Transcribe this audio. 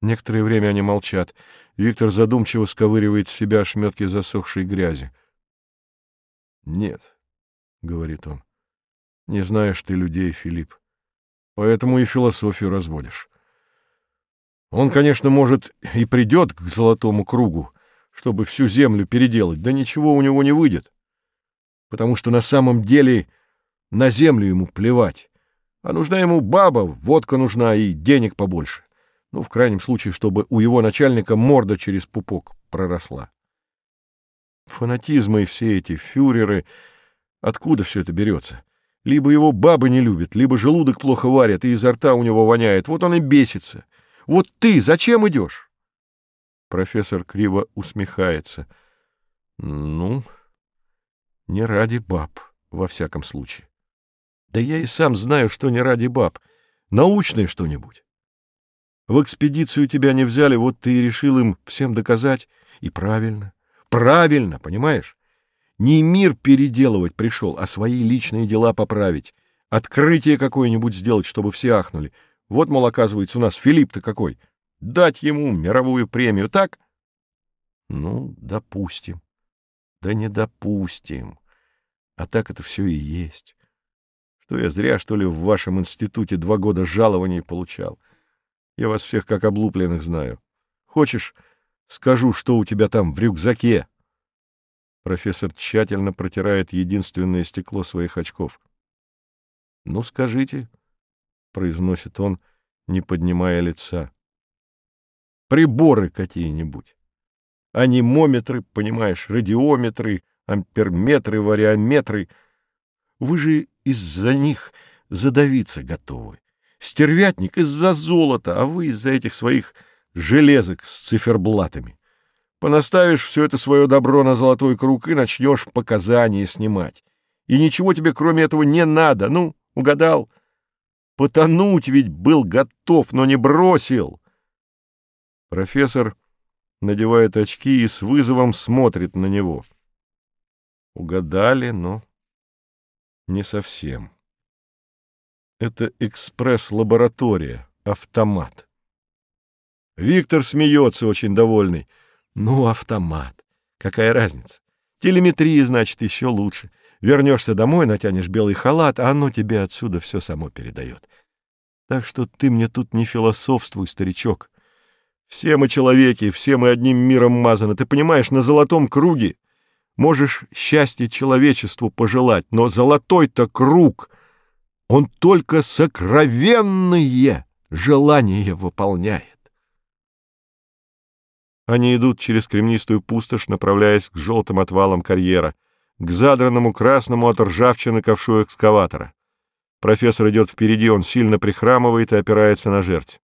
Некоторое время они молчат. Виктор задумчиво сковыривает с себя ошметки засохшей грязи. «Нет», — говорит он, — «не знаешь ты людей, Филипп, поэтому и философию разводишь. Он, конечно, может, и придет к золотому кругу, чтобы всю землю переделать, да ничего у него не выйдет, потому что на самом деле на землю ему плевать, а нужна ему баба, водка нужна и денег побольше. Ну, в крайнем случае, чтобы у его начальника морда через пупок проросла. Фанатизмы и все эти фюреры, откуда все это берется? Либо его бабы не любят, либо желудок плохо варят, и изо рта у него воняет. Вот он и бесится. Вот ты зачем идешь? Профессор криво усмехается. Ну, не ради баб, во всяком случае. Да я и сам знаю, что не ради баб. Научное что-нибудь. В экспедицию тебя не взяли, вот ты и решил им всем доказать. И правильно. Правильно, понимаешь? Не мир переделывать пришел, а свои личные дела поправить. Открытие какое-нибудь сделать, чтобы все ахнули. Вот, мол, оказывается, у нас Филипп-то какой. Дать ему мировую премию, так? Ну, допустим. Да не допустим. А так это все и есть. Что я зря, что ли, в вашем институте два года жалований получал. Я вас всех как облупленных знаю. Хочешь, скажу, что у тебя там в рюкзаке?» Профессор тщательно протирает единственное стекло своих очков. «Ну, скажите», — произносит он, не поднимая лица. «Приборы какие-нибудь. Анимометры, понимаешь, радиометры, амперметры, вариометры. Вы же из-за них задавиться готовы. Стервятник из-за золота, а вы из-за этих своих железок с циферблатами. Понаставишь все это свое добро на золотой круг и начнешь показания снимать. И ничего тебе кроме этого не надо. Ну, угадал? Потонуть ведь был готов, но не бросил. Профессор надевает очки и с вызовом смотрит на него. Угадали, но не совсем. Это экспресс-лаборатория, автомат. Виктор смеется, очень довольный. Ну, автомат. Какая разница? Телеметрия, значит, еще лучше. Вернешься домой, натянешь белый халат, а оно тебе отсюда все само передает. Так что ты мне тут не философствуй, старичок. Все мы человеки, все мы одним миром мазаны. Ты понимаешь, на золотом круге можешь счастье человечеству пожелать, но золотой-то круг — он только сокровенные желания выполняет. Они идут через кремнистую пустошь, направляясь к желтым отвалам карьера, к задранному красному от ржавчины ковшу экскаватора. Профессор идет впереди, он сильно прихрамывает и опирается на жерть.